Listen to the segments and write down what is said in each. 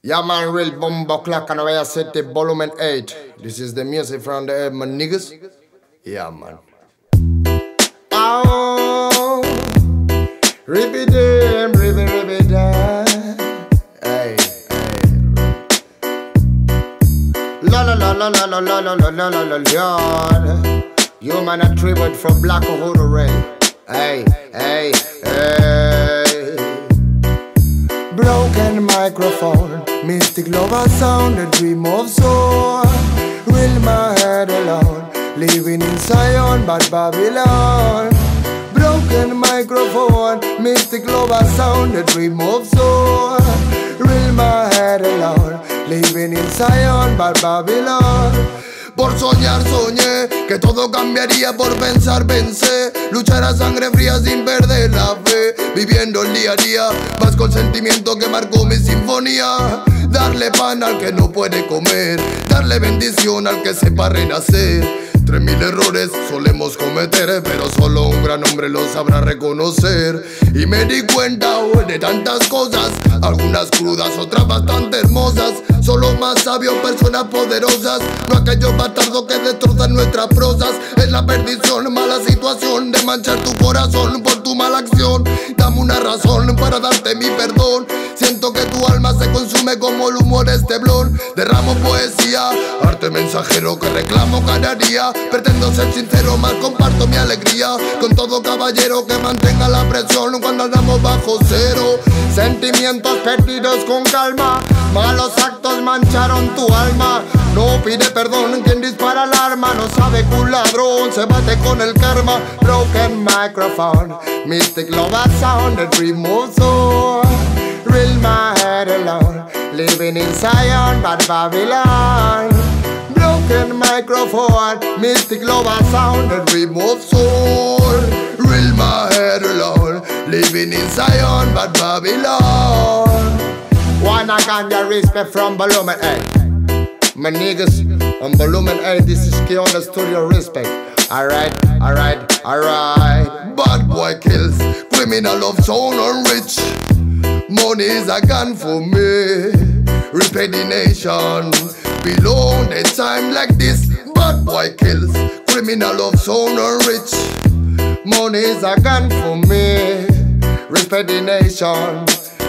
Yeah, man, real bomba clock and I set the volume 8. This is the music from the my niggas. Yeah, man. Oh, ribby dim, ribby ribby dim. Hey, hey. La la la la la la la la la la la la. You man a tribute from Black Uhuru Ray. Hey, hey, hey. Broken microphone, mystic lover sound, a dream of soul. Will my head alone, living in Zion, but Babylon. Broken microphone, mystic lover sound, a dream of soul. Will my head alone, living in Zion, but Babylon. Por soñar soñé que todo cambiaría por pensar pensé Luchar a sangre fría sin perder la fe Viviendo el día a día Más con sentimiento que marcó mi sinfonía Darle pan al que no puede comer Darle bendición al que sepa renacer Tres mil errores solemos cometer, pero solo un gran hombre lo sabrá reconocer. Y me di cuenta hoy de tantas cosas, algunas crudas, otras bastante hermosas. Solo más sabios, personas poderosas, no aquellos bastardos que destrozan nuestras prosas. Es la perdición, mala situación de manchar tu corazón Dame una razón para darte mi perdón. Siento que tu alma se consume como el humor esteblón. Derramo poesía, arte mensajero que reclamo cada. Pretendo ser sincero, más comparto mi alegría con todo caballero que mantenga la presión cuando andamos bajo cero. Sentimientos perdidos con calma, malos actos mancharon tu alma. No pide perdón quien dispara el arma, no sabe que un ladrón se bate con el karma. Broken microphone, mystic love sound, dream of soul. Real my head alone, living in Zion, but Babylon. Broken microphone, mystic lover sound, and remove soul. Real my head alone, living in Zion, but Babylon. One I can get respect from Volumen A. My niggas on Volumen A, this is the studio respect. Alright, alright, alright. Boy kills, criminal of sound and rich. Money is a gun for me. Repay the nation. Below the time like this, bad boy kills. Criminal of sound and rich. Money is a gun for me. Respect the nation.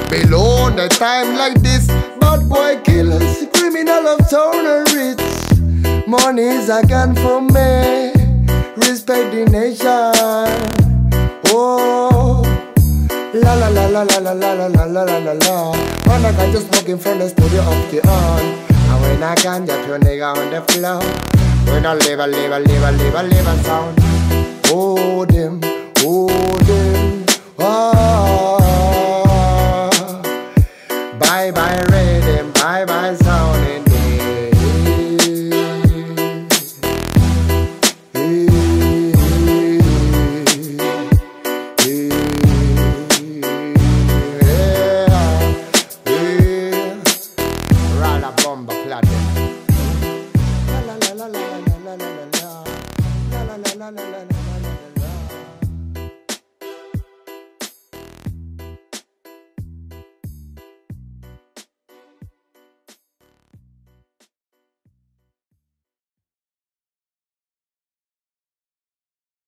Below the time like this, bad boy kills. Criminal of sound and rich. Money is a gun for me. Respect the nation la la la la la la la la la la. When I got you smoking from the studio up the on, and when I can get your nigga on the floor, when I live a live a live a live a live a sound. Oh them, oh them, ah. Bye bye rhythm, bye bye. Sound.